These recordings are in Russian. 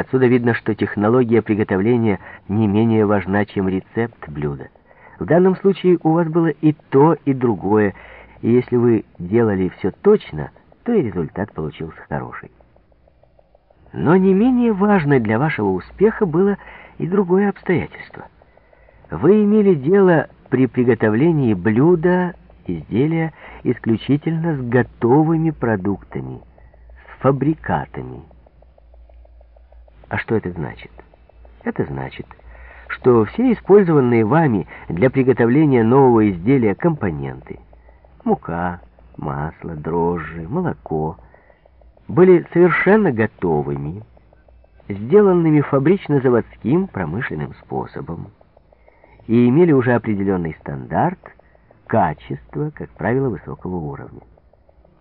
Отсюда видно, что технология приготовления не менее важна, чем рецепт блюда. В данном случае у вас было и то, и другое, и если вы делали все точно, то и результат получился хороший. Но не менее важно для вашего успеха было и другое обстоятельство. Вы имели дело при приготовлении блюда, изделия исключительно с готовыми продуктами, с фабрикатами. А что это значит? Это значит, что все использованные вами для приготовления нового изделия компоненты — мука, масло, дрожжи, молоко — были совершенно готовыми, сделанными фабрично-заводским промышленным способом и имели уже определенный стандарт, качества, как правило, высокого уровня.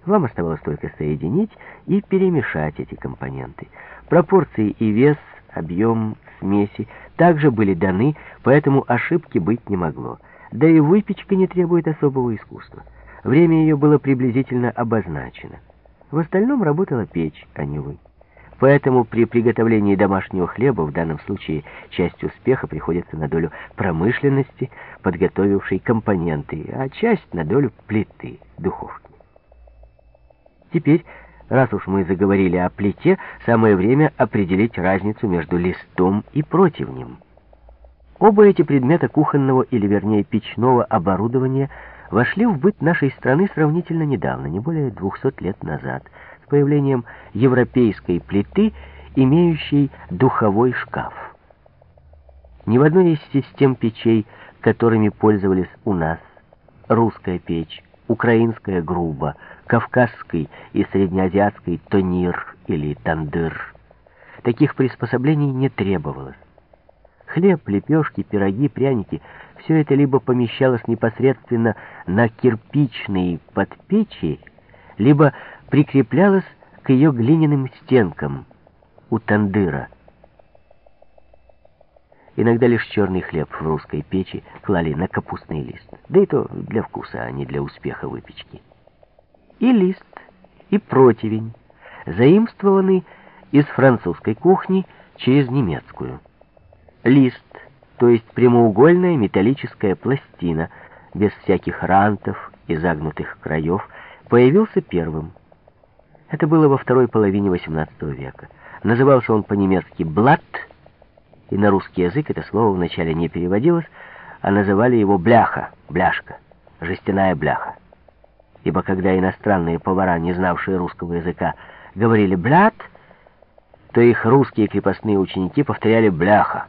Вам оставалось только соединить и перемешать эти компоненты. Пропорции и вес, объем, смеси также были даны, поэтому ошибки быть не могло. Да и выпечка не требует особого искусства. Время ее было приблизительно обозначено. В остальном работала печь, а не вы. Поэтому при приготовлении домашнего хлеба в данном случае часть успеха приходится на долю промышленности, подготовившей компоненты, а часть на долю плиты, духовки. Теперь, раз уж мы заговорили о плите, самое время определить разницу между листом и противнем. Оба эти предмета кухонного или, вернее, печного оборудования – вошли в быт нашей страны сравнительно недавно, не более 200 лет назад, с появлением европейской плиты, имеющей духовой шкаф. Ни в одной из систем печей, которыми пользовались у нас, русская печь, украинская груба, кавказской и среднеазиатской тонир или тандыр, таких приспособлений не требовалось. Хлеб, лепешки, пироги, пряники — все это либо помещалось непосредственно на кирпичные подпечи, либо прикреплялось к ее глиняным стенкам у тандыра. Иногда лишь черный хлеб в русской печи клали на капустный лист, да и то для вкуса, а не для успеха выпечки. И лист, и противень, заимствованный из французской кухни через немецкую. Лист то есть прямоугольная металлическая пластина, без всяких рантов и загнутых краев, появился первым. Это было во второй половине XVIII века. Назывался он по-немецки «блат», и на русский язык это слово вначале не переводилось, а называли его «бляха», «бляшка», «жестяная бляха». Ибо когда иностранные повара, не знавшие русского языка, говорили «блят», то их русские крепостные ученики повторяли «бляха».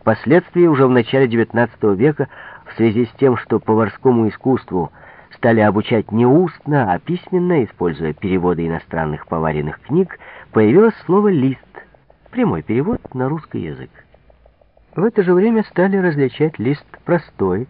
Впоследствии, уже в начале XIX века, в связи с тем, что поварскому искусству стали обучать не устно, а письменно, используя переводы иностранных поваренных книг, появилось слово «лист», прямой перевод на русский язык. В это же время стали различать лист простой,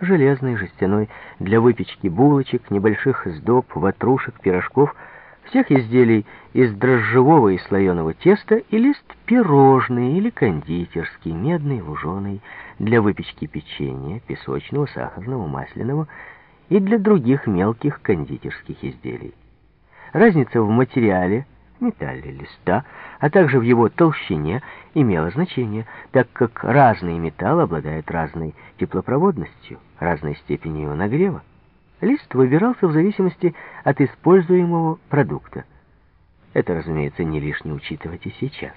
железный, жестяной, для выпечки булочек, небольших сдоб, ватрушек, пирожков – всех изделий из дрожжевого и слоеного теста и лист пирожный или кондитерский, медный, луженый, для выпечки печенья, песочного, сахарного, масляного и для других мелких кондитерских изделий. Разница в материале, металле листа, а также в его толщине имела значение, так как разный металл обладает разной теплопроводностью, разной степенью нагрева. Лист выбирался в зависимости от используемого продукта. Это, разумеется, не лишне учитывать и сейчас.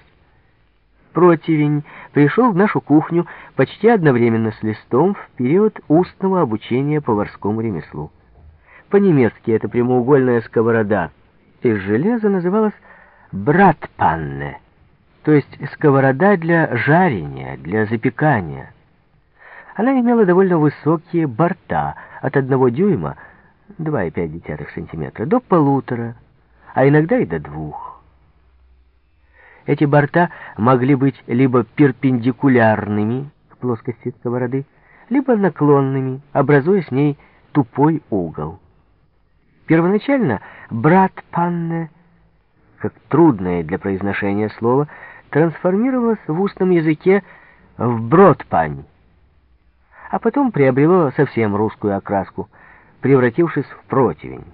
Противень пришел в нашу кухню почти одновременно с листом в период устного обучения поварскому ремеслу. По-немецки эта прямоугольная сковорода из железа называлась «братпанне», то есть сковорода для жарения, для запекания. Она имела довольно высокие борта, от одного дюйма, 2,5 сантиметра, до полутора, а иногда и до двух. Эти борта могли быть либо перпендикулярными к плоскости сковороды, либо наклонными, образуя с ней тупой угол. Первоначально брат Панне, как трудное для произношения слово, трансформировалось в устном языке в бродпань, а потом приобрело совсем русскую окраску, превратившись в противень.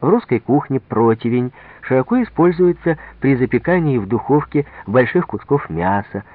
В русской кухне противень широко используется при запекании в духовке больших кусков мяса,